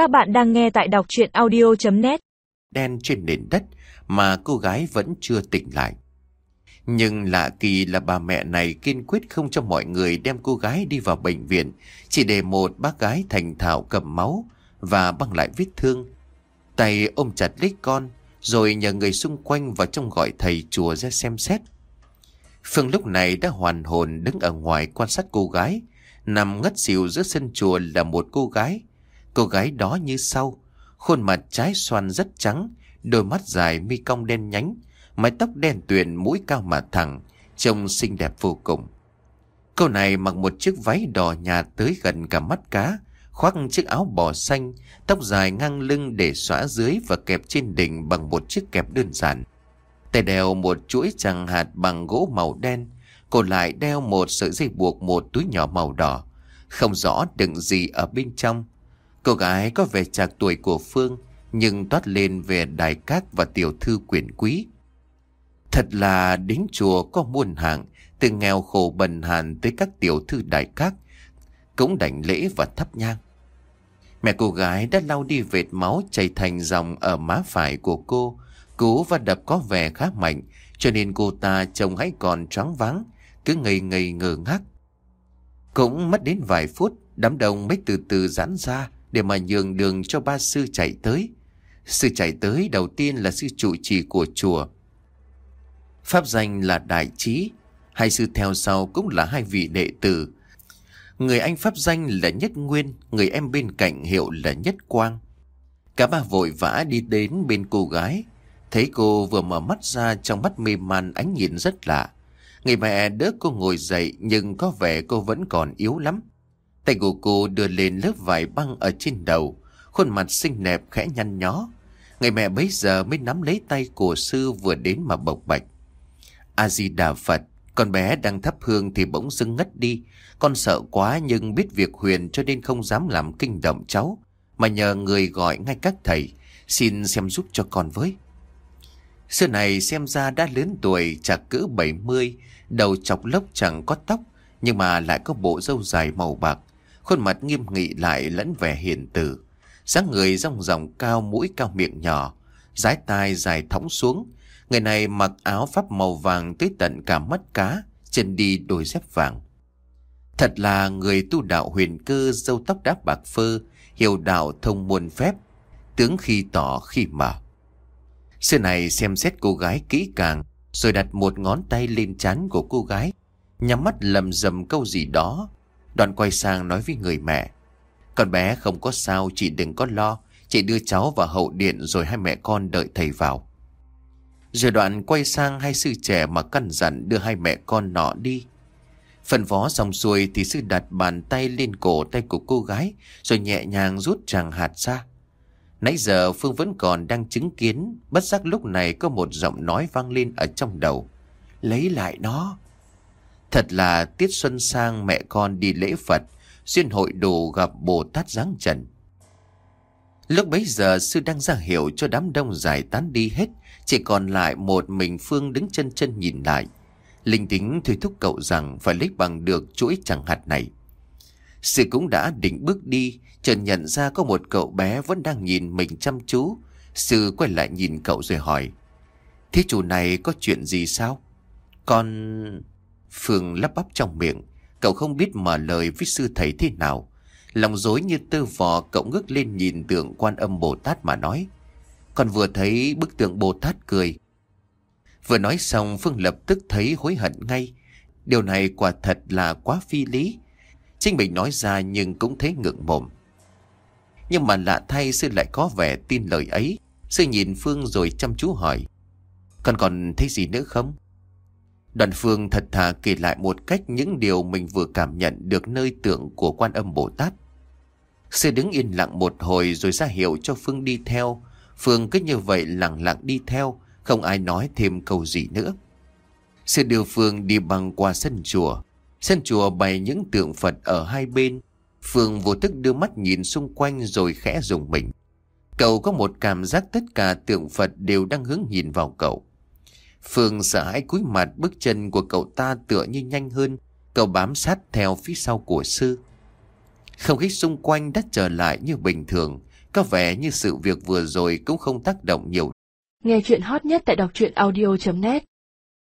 Các bạn đang nghe tại đọc chuyện audio.net Đen trên nền đất mà cô gái vẫn chưa tỉnh lại. Nhưng lạ kỳ là bà mẹ này kiên quyết không cho mọi người đem cô gái đi vào bệnh viện, chỉ để một bác gái thành thạo cầm máu và băng lại vết thương. Tay ôm chặt lấy con, rồi nhờ người xung quanh vào trong gọi thầy chùa ra xem xét. Phương lúc này đã hoàn hồn đứng ở ngoài quan sát cô gái, nằm ngất xỉu giữa sân chùa là một cô gái. Cô gái đó như sau, khuôn mặt trái xoan rất trắng, đôi mắt dài mi cong đen nhánh, mái tóc đen tuyền mũi cao mà thẳng, trông xinh đẹp vô cùng. Cô này mặc một chiếc váy đỏ nhà tới gần cả mắt cá, khoác chiếc áo bò xanh, tóc dài ngang lưng để xõa dưới và kẹp trên đỉnh bằng một chiếc kẹp đơn giản. Tay đeo một chuỗi tràng hạt bằng gỗ màu đen, cô lại đeo một sợi dây buộc một túi nhỏ màu đỏ, không rõ đựng gì ở bên trong. Cô gái có vẻ chạc tuổi của Phương, nhưng toát lên về đài các và tiểu thư quyền quý. Thật là đến chùa có muôn hạng, từ nghèo khổ bần hàn tới các tiểu thư đại các, cũng đảnh lễ và thắp nhang. Mẹ cô gái đã lau đi vệt máu chảy thành dòng ở má phải của cô, cú và đập có vẻ khá mạnh, cho nên cô ta trông hãy còn choáng váng, cứ ngây ngây ngờ ngác. Cũng mất đến vài phút, đám đông mới từ từ giãn ra để mà nhường đường cho ba sư chạy tới. Sư chạy tới đầu tiên là sư trụ trì của chùa. Pháp danh là Đại Trí, hai sư theo sau cũng là hai vị đệ tử. Người anh pháp danh là Nhất Nguyên, người em bên cạnh hiệu là Nhất Quang. Cả ba vội vã đi đến bên cô gái. Thấy cô vừa mở mắt ra trong mắt mê man ánh nhìn rất lạ. Người mẹ đỡ cô ngồi dậy nhưng có vẻ cô vẫn còn yếu lắm. Tay của cô đưa lên lớp vải băng ở trên đầu, khuôn mặt xinh đẹp khẽ nhăn nhó. Người mẹ bấy giờ mới nắm lấy tay của sư vừa đến mà bộc bạch. A-di-đà Phật, con bé đang thắp hương thì bỗng dưng ngất đi. Con sợ quá nhưng biết việc huyền cho nên không dám làm kinh động cháu, mà nhờ người gọi ngay các thầy, xin xem giúp cho con với. Sư này xem ra đã lớn tuổi, chạc cỡ 70, đầu chọc lốc chẳng có tóc, nhưng mà lại có bộ râu dài màu bạc, khuôn mặt nghiêm nghị lại lẫn vẻ hiền từ. dáng người rong ròng cao mũi cao miệng nhỏ, dái tai dài thõng xuống. Người này mặc áo pháp màu vàng tới tận cả mắt cá, chân đi đôi dép vàng. Thật là người tu đạo huyền cơ dâu tóc đáp bạc phơ, hiểu đạo thông muôn phép, tướng khi tỏ khi mở. Sư này xem xét cô gái kỹ càng, rồi đặt một ngón tay lên trán của cô gái, nhắm mắt lầm rầm câu gì đó. Đoàn quay sang nói với người mẹ. Con bé không có sao, chị đừng có lo, chị đưa cháu vào hậu điện rồi hai mẹ con đợi thầy vào. Rồi đoạn quay sang hai sư trẻ mà căn dặn đưa hai mẹ con nọ đi. Phần vó xong xuôi thì sư đặt bàn tay lên cổ tay của cô gái rồi nhẹ nhàng rút chàng hạt ra. Nãy giờ Phương vẫn còn đang chứng kiến, bất giác lúc này có một giọng nói vang lên ở trong đầu. Lấy lại nó. Thật là tiết xuân sang mẹ con đi lễ Phật, xuyên hội đồ gặp Bồ Tát giáng trần. Lúc bấy giờ sư đang ra hiệu cho đám đông giải tán đi hết, chỉ còn lại một mình Phương đứng chân chân nhìn lại. Linh tính thôi thúc cậu rằng phải lấy bằng được chuỗi chẳng hạt này. Sư cũng đã định bước đi, chợt nhận ra có một cậu bé vẫn đang nhìn mình chăm chú. Sư quay lại nhìn cậu rồi hỏi. Thế chủ này có chuyện gì sao? Con... Phương lắp bắp trong miệng. Cậu không biết mở lời với sư thầy thế nào. Lòng dối như tơ vò, cậu ngước lên nhìn tượng quan âm Bồ Tát mà nói. Con vừa thấy bức tượng Bồ Tát cười. Vừa nói xong, Phương lập tức thấy hối hận ngay. Điều này quả thật là quá phi lý. Chính mình nói ra nhưng cũng thấy ngượng mồm. Nhưng mà lạ thay sư lại có vẻ tin lời ấy. Sư nhìn Phương rồi chăm chú hỏi. còn còn thấy gì nữa không? Đoàn Phương thật thà kể lại một cách những điều mình vừa cảm nhận được nơi tượng của quan âm Bồ Tát. Sư đứng yên lặng một hồi rồi ra hiệu cho Phương đi theo. Phương cứ như vậy lặng lặng đi theo, không ai nói thêm câu gì nữa. Sư đưa Phương đi băng qua sân chùa. Sân chùa bày những tượng Phật ở hai bên. Phương vô thức đưa mắt nhìn xung quanh rồi khẽ dùng mình. Cậu có một cảm giác tất cả tượng Phật đều đang hướng nhìn vào cậu. Phương sợ hãi cúi mặt bước chân của cậu ta tựa như nhanh hơn. Cậu bám sát theo phía sau của sư. Không khí xung quanh đã trở lại như bình thường, có vẻ như sự việc vừa rồi cũng không tác động nhiều. Nghe chuyện hot nhất tại đọc truyện audio.net